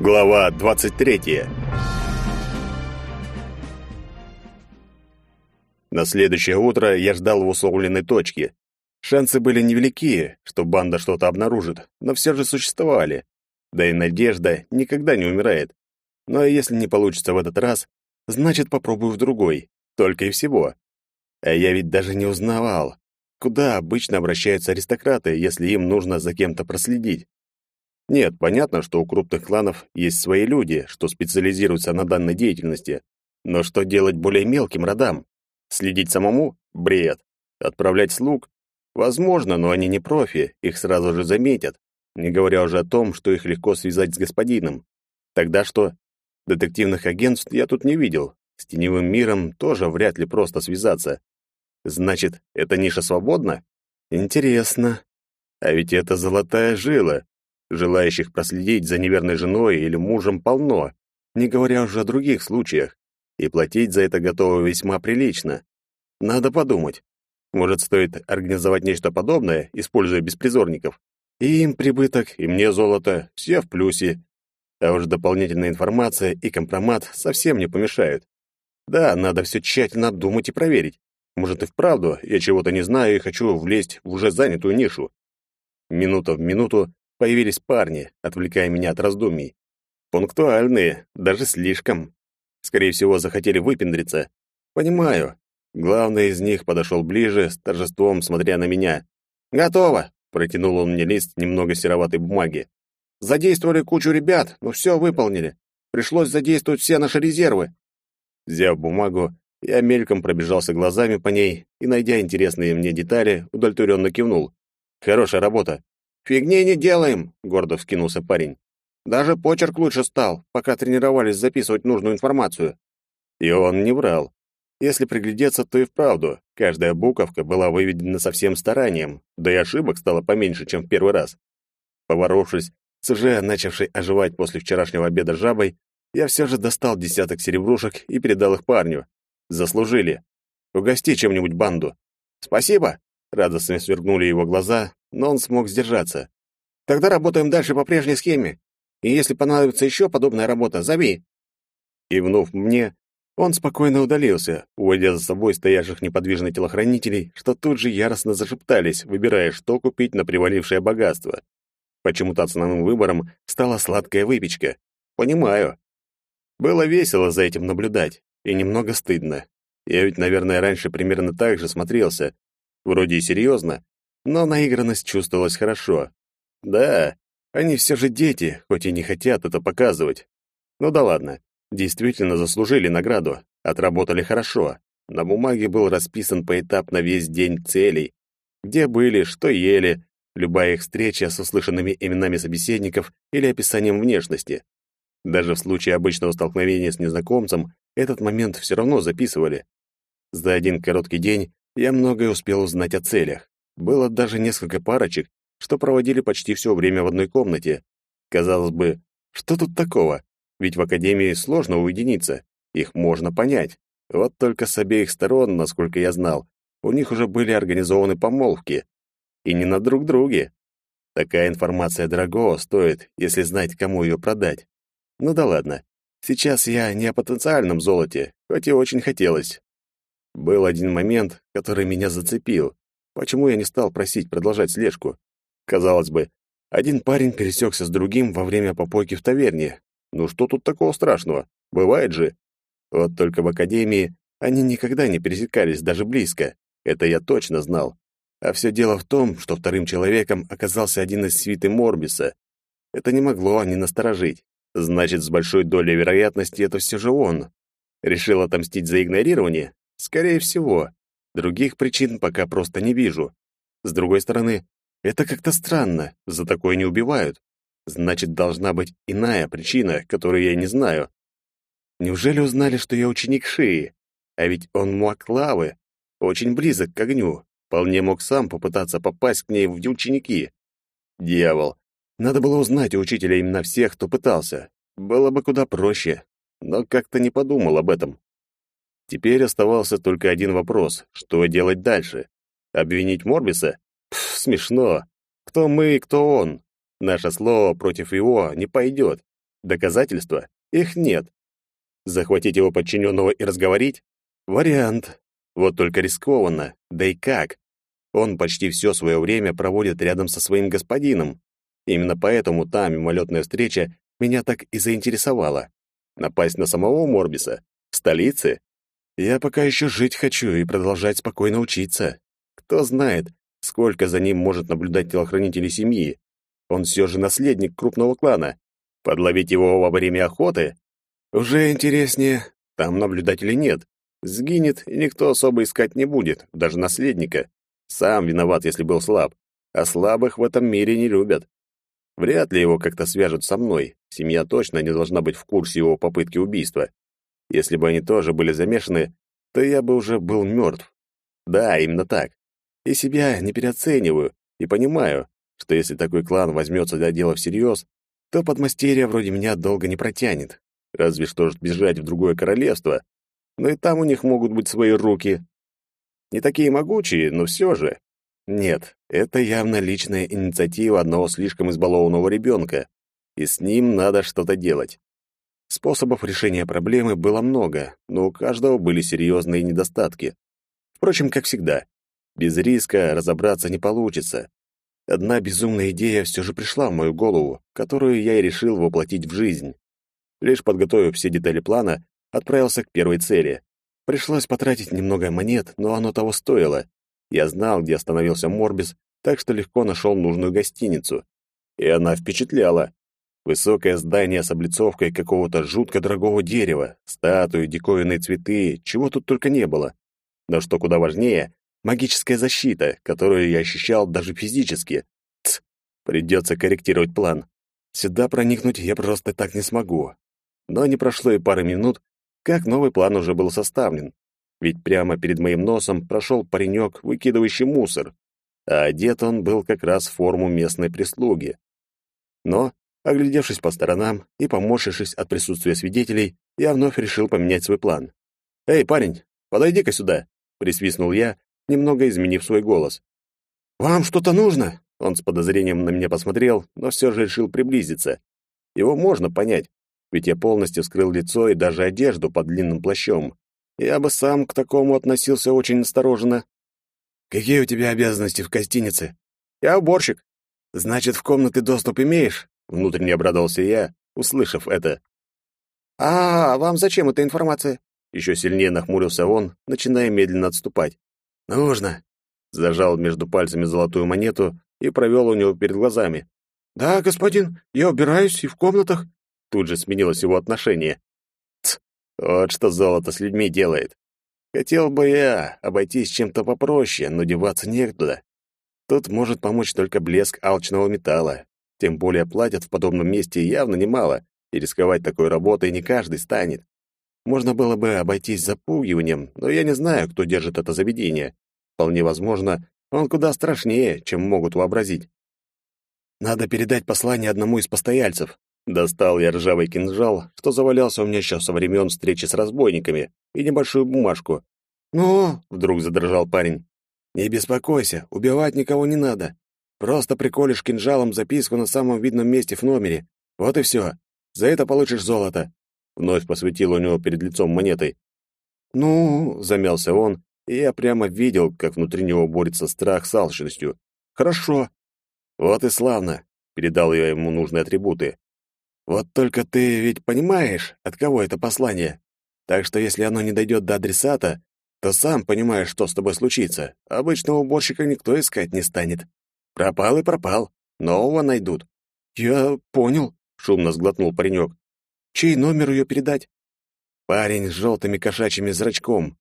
Глава 23. На следующее утро я ждал в условленной точке. Шансы были невелики, что банда что-то обнаружит, но все же существовали. Да и надежда никогда не умирает. Но если не получится в этот раз, значит, попробую в другой. Только и всего. А я ведь даже не узнавал, куда обычно обращаются аристократы, если им нужно за кем-то проследить. Нет, понятно, что у крупных кланов есть свои люди, что специализируются на данной деятельности. Но что делать более мелким родам? Следить самому? Бред. Отправлять слуг? Возможно, но они не профи, их сразу же заметят. Не говоря уже о том, что их легко связать с господином. Тогда что? Детективных агентств я тут не видел. С теневым миром тоже вряд ли просто связаться. Значит, эта ниша свободна? Интересно. А ведь это золотая жила. Желающих проследить за неверной женой или мужем полно, не говоря уже о других случаях. И платить за это готовы весьма прилично. Надо подумать. Может, стоит организовать нечто подобное, используя беспризорников? И им прибыток, и мне золото, все в плюсе. А уж дополнительная информация и компромат совсем не помешают. Да, надо все тщательно обдумать и проверить. Может, и вправду я чего-то не знаю и хочу влезть в уже занятую нишу. Минута в минуту появились парни, отвлекая меня от раздумий. Пунктуальные, даже слишком. Скорее всего, захотели выпендриться. Понимаю. Главный из них подошел ближе, с торжеством смотря на меня. «Готово!» — протянул он мне лист немного сероватой бумаги. «Задействовали кучу ребят, но все выполнили. Пришлось задействовать все наши резервы». Взяв бумагу, я мельком пробежался глазами по ней и, найдя интересные мне детали, удовлетворенно кивнул. «Хорошая работа. «Фигни не делаем», — гордо вскинулся парень. «Даже почерк лучше стал, пока тренировались записывать нужную информацию». И он не врал. Если приглядеться, то и вправду, каждая буковка была выведена со всем старанием, да и ошибок стало поменьше, чем в первый раз. Поворовшись с уже начавшей оживать после вчерашнего обеда жабой, я все же достал десяток серебрушек и передал их парню. Заслужили. Угости чем-нибудь банду. «Спасибо!» — радостно свергнули его глаза, но он смог сдержаться. «Тогда работаем дальше по прежней схеме. И если понадобится еще подобная работа, зови». Кивнув мне, он спокойно удалился, уводя за собой стоявших неподвижно телохранителей, что тут же яростно зашептались, выбирая, что купить на привалившее богатство. Почему-то основным выбором стала сладкая выпечка. Понимаю. Было весело за этим наблюдать, и немного стыдно. Я ведь, наверное, раньше примерно так же смотрелся. Вроде и серьезно, но наигранность чувствовалась хорошо. Да, они все же дети, хоть и не хотят это показывать. Ну да ладно, действительно заслужили награду, отработали хорошо. На бумаге был расписан поэтапно весь день целей, где были, что ели, любая их встреча с услышанными именами собеседников или описанием внешности. Даже в случае обычного столкновения с незнакомцем этот момент все равно записывали. За один короткий день я многое успел узнать о целях. Было даже несколько парочек, что проводили почти все время в одной комнате. Казалось бы, что тут такого? Ведь в академии сложно уединиться, их можно понять. Вот только с обеих сторон, насколько я знал, у них уже были организованы помолвки. И не на друг друге. Такая информация дорогого стоит, если знать, кому ее продать. Ну да ладно. Сейчас я не о потенциальном золоте, хоть и очень хотелось. Был один момент, который меня зацепил. Почему я не стал просить продолжать слежку? Казалось бы, один парень пересекся с другим во время попойки в таверне. Ну что тут такого страшного? Бывает же. Вот только в академии они никогда не пересекались даже близко. Это я точно знал. А все дело в том, что вторым человеком оказался один из свиты Морбиса. Это не могло не насторожить. Значит, с большой долей вероятности это все же он. Решил отомстить за игнорирование? Скорее всего. Других причин пока просто не вижу. С другой стороны, это как-то странно, за такое не убивают. Значит, должна быть иная причина, которую я не знаю. Неужели узнали, что я ученик Шии? А ведь он маг лавы, очень близок к огню. Вполне мог сам попытаться попасть к ней в ученики. Дьявол. Надо было узнать у учителя именно всех, кто пытался. Было бы куда проще. Но как-то не подумал об этом. Теперь оставался только один вопрос — что делать дальше? Обвинить Морбиса? Пф, смешно. Кто мы и кто он? Наше слово против его не пойдет. Доказательства? Их нет. Захватить его подчиненного и разговорить? Вариант. Вот только рискованно. Да и как? Он почти все свое время проводит рядом со своим господином. Именно поэтому та мимолетная встреча меня так и заинтересовала. Напасть на самого Морбиса? В столице? Я пока еще жить хочу и продолжать спокойно учиться. Кто знает, сколько за ним может наблюдать телохранители семьи. Он все же наследник крупного клана. Подловить его во время охоты? Уже интереснее. Там наблюдателей нет. Сгинет, и никто особо искать не будет, даже наследника. Сам виноват, если был слаб. А слабых в этом мире не любят. Вряд ли его как-то свяжут со мной. Семья точно не должна быть в курсе его попытки убийства. Если бы они тоже были замешаны, то я бы уже был мертв. Да, именно так. И себя не переоцениваю, и понимаю, что если такой клан возьмется для дела всерьез, то подмастерье вроде меня долго не протянет. Разве что бежать в другое королевство. Но и там у них могут быть свои руки. Не такие могучие, но все же. Нет, это явно личная инициатива одного слишком избалованного ребенка, и с ним надо что-то делать. Способов решения проблемы было много, но у каждого были серьезные недостатки. Впрочем, как всегда, без риска разобраться не получится. Одна безумная идея все же пришла в мою голову, которую я и решил воплотить в жизнь. Лишь подготовив все детали плана, отправился к первой цели. Пришлось потратить немного монет, но оно того стоило. Я знал, где остановился Морбис, так что легко нашел нужную гостиницу. И она впечатляла. Высокое здание с облицовкой какого-то жутко дорогого дерева, статуи, диковинные цветы, чего тут только не было. Но что куда важнее, магическая защита, которую я ощущал даже физически. Тс, придется корректировать план. Сюда проникнуть я просто так не смогу. Но не прошло и пары минут, как новый план уже был составлен. Ведь прямо перед моим носом прошел паренек, выкидывающий мусор, а одет он был как раз в форму местной прислуги. Но, оглядевшись по сторонам и поморщившись от присутствия свидетелей, я вновь решил поменять свой план. «Эй, парень, подойди-ка сюда!» — присвистнул я, немного изменив свой голос. «Вам что-то нужно?» Он с подозрением на меня посмотрел, но все же решил приблизиться. Его можно понять, ведь я полностью скрыл лицо и даже одежду под длинным плащом. Я бы сам к такому относился очень осторожно. «Какие у тебя обязанности в гостинице?» «Я уборщик». «Значит, в комнаты доступ имеешь?» Внутренне обрадовался я, услышав это. «А, вам зачем эта информация?» Еще сильнее нахмурился он, начиная медленно отступать. «Нужно!» Зажал между пальцами золотую монету и провел у него перед глазами. «Да, господин, я убираюсь и в комнатах». Тут же сменилось его отношение. Ц, вот что золото с людьми делает. Хотел бы я обойтись чем-то попроще, но деваться некуда. Тут может помочь только блеск алчного металла. Тем более платят в подобном месте явно немало, и рисковать такой работой не каждый станет. Можно было бы обойтись запугиванием, но я не знаю, кто держит это заведение. Вполне возможно, он куда страшнее, чем могут вообразить. Надо передать послание одному из постояльцев. Достал я ржавый кинжал, что завалялся у меня еще со времен встречи с разбойниками, и небольшую бумажку. «Ну?» — вдруг задрожал парень. «Не беспокойся, убивать никого не надо. Просто приколешь кинжалом записку на самом видном месте в номере. Вот и все. За это получишь золото. Вновь посветил у него перед лицом монетой. «Ну...» — замялся он, и я прямо видел, как внутри него борется страх с алчностью. «Хорошо». «Вот и славно», — передал я ему нужные атрибуты. «Вот только ты ведь понимаешь, от кого это послание. Так что если оно не дойдет до адресата, то сам понимаешь, что с тобой случится. Обычного уборщика никто искать не станет. Пропал и пропал. Нового найдут». «Я понял», — шумно сглотнул паренек. Чей номер ее передать? Парень с желтыми кошачьими зрачком.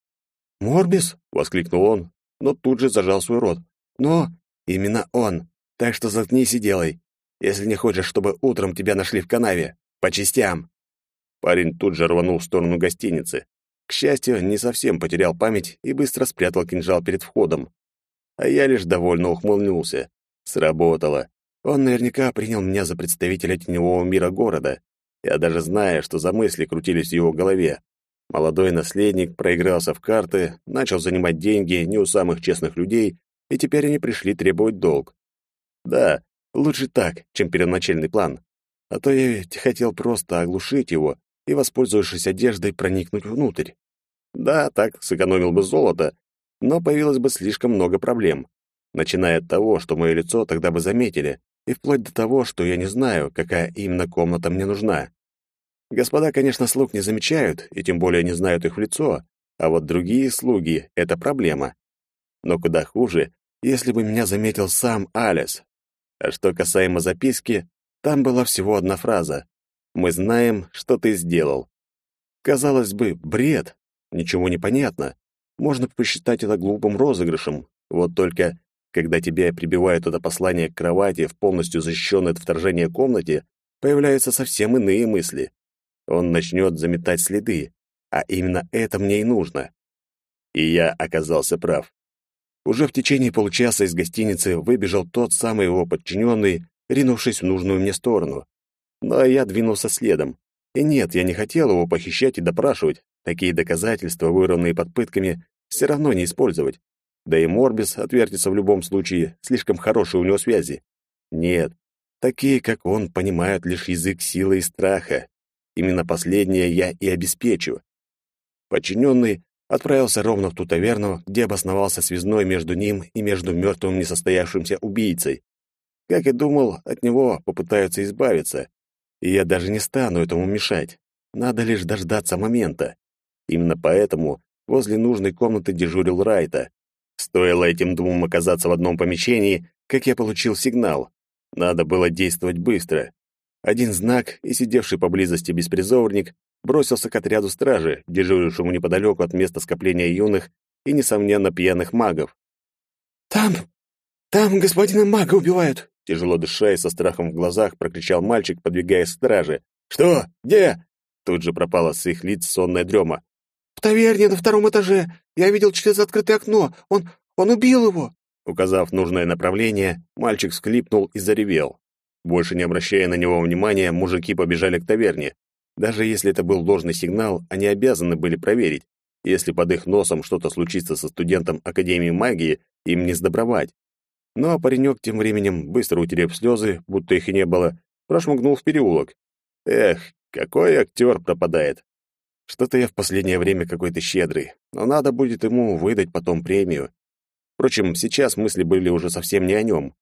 «Морбис?» — воскликнул он, но тут же зажал свой рот. «Но именно он. Так что заткнись и делай, если не хочешь, чтобы утром тебя нашли в канаве. По частям». Парень тут же рванул в сторону гостиницы. К счастью, не совсем потерял память и быстро спрятал кинжал перед входом. А я лишь довольно ухмыльнулся. Сработало. Он наверняка принял меня за представителя теневого мира города. Я даже знаю, что за мысли крутились в его голове. Молодой наследник проигрался в карты, начал занимать деньги не у самых честных людей, и теперь они пришли требовать долг. Да, лучше так, чем первоначальный план. А то я ведь хотел просто оглушить его и, воспользовавшись одеждой, проникнуть внутрь. Да, так сэкономил бы золото, но появилось бы слишком много проблем. Начиная от того, что мое лицо тогда бы заметили, и вплоть до того, что я не знаю, какая именно комната мне нужна. Господа, конечно, слуг не замечают, и тем более не знают их в лицо, а вот другие слуги — это проблема. Но куда хуже, если бы меня заметил сам Алис. А что касаемо записки, там была всего одна фраза. «Мы знаем, что ты сделал». Казалось бы, бред, ничего не понятно. Можно посчитать это глупым розыгрышем. Вот только, когда тебя прибивают это послание к кровати в полностью защищенной от вторжения комнате, появляются совсем иные мысли. Он начнет заметать следы, а именно это мне и нужно. И я оказался прав. Уже в течение получаса из гостиницы выбежал тот самый его подчиненный, ринувшись в нужную мне сторону. Но я двинулся следом. И нет, я не хотел его похищать и допрашивать. Такие доказательства, вырванные под пытками, все равно не использовать. Да и Морбис отвертится в любом случае, слишком хорошие у него связи. Нет, такие, как он, понимают лишь язык силы и страха. Именно последнее я и обеспечу. Подчиненный отправился ровно в ту таверну, где обосновался связной между ним и между мертвым несостоявшимся убийцей. Как и думал, от него попытаются избавиться, и я даже не стану этому мешать. Надо лишь дождаться момента. Именно поэтому возле нужной комнаты дежурил Райта. Стоило этим двум оказаться в одном помещении, как я получил сигнал. Надо было действовать быстро. Один знак, и сидевший поблизости беспризорник бросился к отряду стражи, дежурившему неподалеку от места скопления юных и, несомненно, пьяных магов. «Там! Там господина мага убивают!» Тяжело дыша и со страхом в глазах прокричал мальчик, подвигаясь к страже. «Что? Где?» Тут же пропала с их лиц сонная дрема. «В таверне на втором этаже. Я видел через открытое окно. Он... он убил его!» Указав нужное направление, мальчик всклипнул и заревел. Больше не обращая на него внимания, мужики побежали к таверне. Даже если это был ложный сигнал, они обязаны были проверить. Если под их носом что-то случится со студентом Академии магии, им не сдобровать. Ну а паренек тем временем, быстро утерев слезы, будто их и не было, прошмыгнул в переулок. Эх, какой актер пропадает. Что-то я в последнее время какой-то щедрый, но надо будет ему выдать потом премию. Впрочем, сейчас мысли были уже совсем не о нем.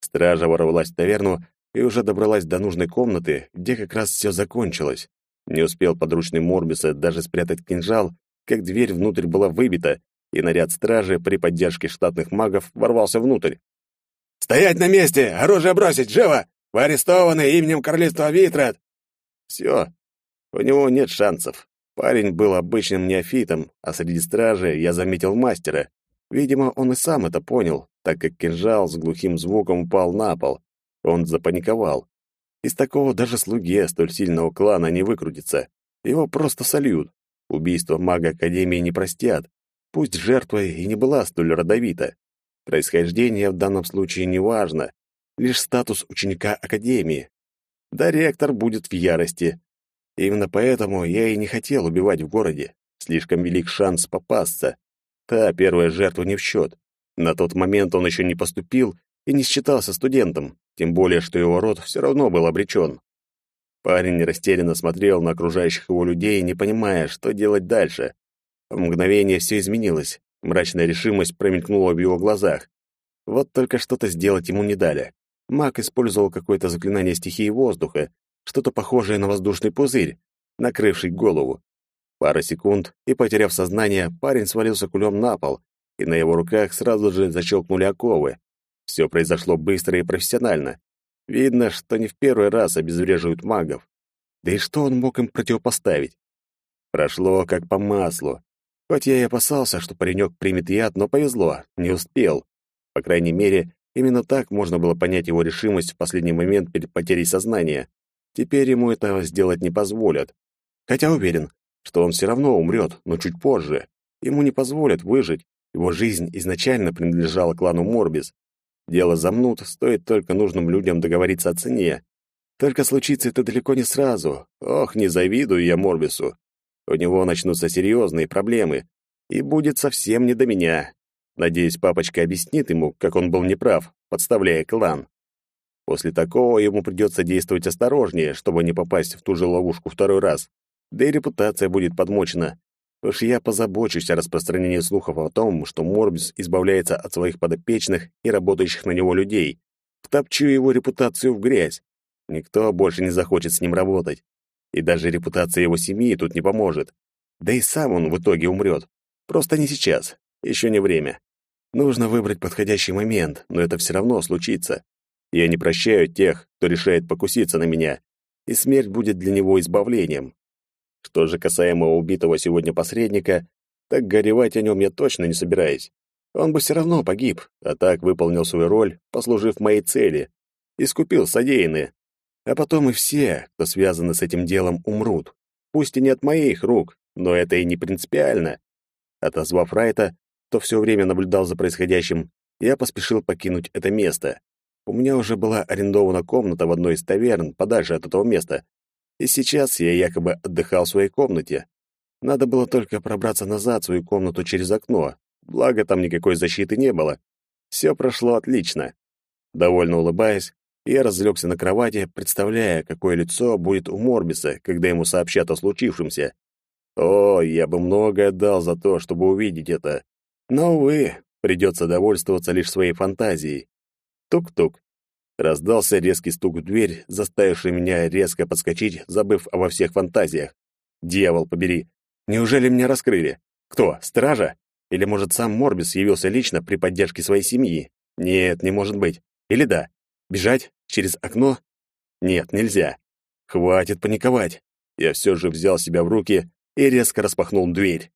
Стража ворвалась в таверну и уже добралась до нужной комнаты, где как раз все закончилось. Не успел подручный Морбиса даже спрятать кинжал, как дверь внутрь была выбита, и наряд стражи при поддержке штатных магов ворвался внутрь. «Стоять на месте! Оружие бросить! Живо! Вы арестованы именем королевства Витрат!» Все. У него нет шансов. Парень был обычным неофитом, а среди стражи я заметил мастера. Видимо, он и сам это понял, так как кинжал с глухим звуком упал на пол. Он запаниковал. Из такого даже слуге столь сильного клана не выкрутится. Его просто сольют. Убийство мага Академии не простят. Пусть жертва и не была столь родовита. Происхождение в данном случае не важно, лишь статус ученика Академии. Да ректор будет в ярости. Именно поэтому я и не хотел убивать в городе. Слишком велик шанс попасться. Та первая жертва не в счет. На тот момент он еще не поступил и не считался студентом, тем более, что его род все равно был обречен. Парень растерянно смотрел на окружающих его людей, не понимая, что делать дальше. В мгновение все изменилось. Мрачная решимость промелькнула в его глазах. Вот только что-то сделать ему не дали. Маг использовал какое-то заклинание стихии воздуха, что-то похожее на воздушный пузырь, накрывший голову. Пара секунд, и, потеряв сознание, парень свалился кулем на пол, и на его руках сразу же защелкнули оковы. Все произошло быстро и профессионально. Видно, что не в первый раз обезвреживают магов. Да и что он мог им противопоставить? Прошло как по маслу. Хоть я и опасался, что паренек примет яд, но повезло, не успел. По крайней мере, именно так можно было понять его решимость в последний момент перед потерей сознания. Теперь ему этого сделать не позволят. Хотя уверен, что он все равно умрет, но чуть позже. Ему не позволят выжить. Его жизнь изначально принадлежала клану Морбис. Дело замнут, стоит только нужным людям договориться о цене. Только случится это далеко не сразу. Ох, не завидую я Морбису у него начнутся серьезные проблемы, и будет совсем не до меня. Надеюсь, папочка объяснит ему, как он был неправ, подставляя клан. После такого ему придется действовать осторожнее, чтобы не попасть в ту же ловушку второй раз. Да и репутация будет подмочена. Уж я позабочусь о распространении слухов о том, что Морбис избавляется от своих подопечных и работающих на него людей. Втопчу его репутацию в грязь. Никто больше не захочет с ним работать. И даже репутация его семьи тут не поможет. Да и сам он в итоге умрет. Просто не сейчас. Еще не время. Нужно выбрать подходящий момент, но это все равно случится. Я не прощаю тех, кто решает покуситься на меня, и смерть будет для него избавлением. Что же касаемо убитого сегодня посредника, так горевать о нем я точно не собираюсь. Он бы все равно погиб, а так выполнил свою роль, послужив моей цели, искупил содеянное. А потом и все, кто связаны с этим делом, умрут. Пусть и не от моих рук, но это и не принципиально. Отозвав Райта, кто все время наблюдал за происходящим, я поспешил покинуть это место. У меня уже была арендована комната в одной из таверн подальше от этого места, и сейчас я якобы отдыхал в своей комнате. Надо было только пробраться назад в свою комнату через окно, благо там никакой защиты не было. Все прошло отлично. Довольно улыбаясь, я разлегся на кровати, представляя, какое лицо будет у Морбиса, когда ему сообщат о случившемся. О, я бы многое дал за то, чтобы увидеть это. Но, увы, придется довольствоваться лишь своей фантазией. Тук-тук. Раздался резкий стук в дверь, заставивший меня резко подскочить, забыв обо всех фантазиях. Дьявол побери. Неужели меня раскрыли? Кто? Стража? Или, может, сам Морбис явился лично при поддержке своей семьи? Нет, не может быть. Или да? Бежать? Через окно? Нет, нельзя. Хватит паниковать. Я все же взял себя в руки и резко распахнул дверь.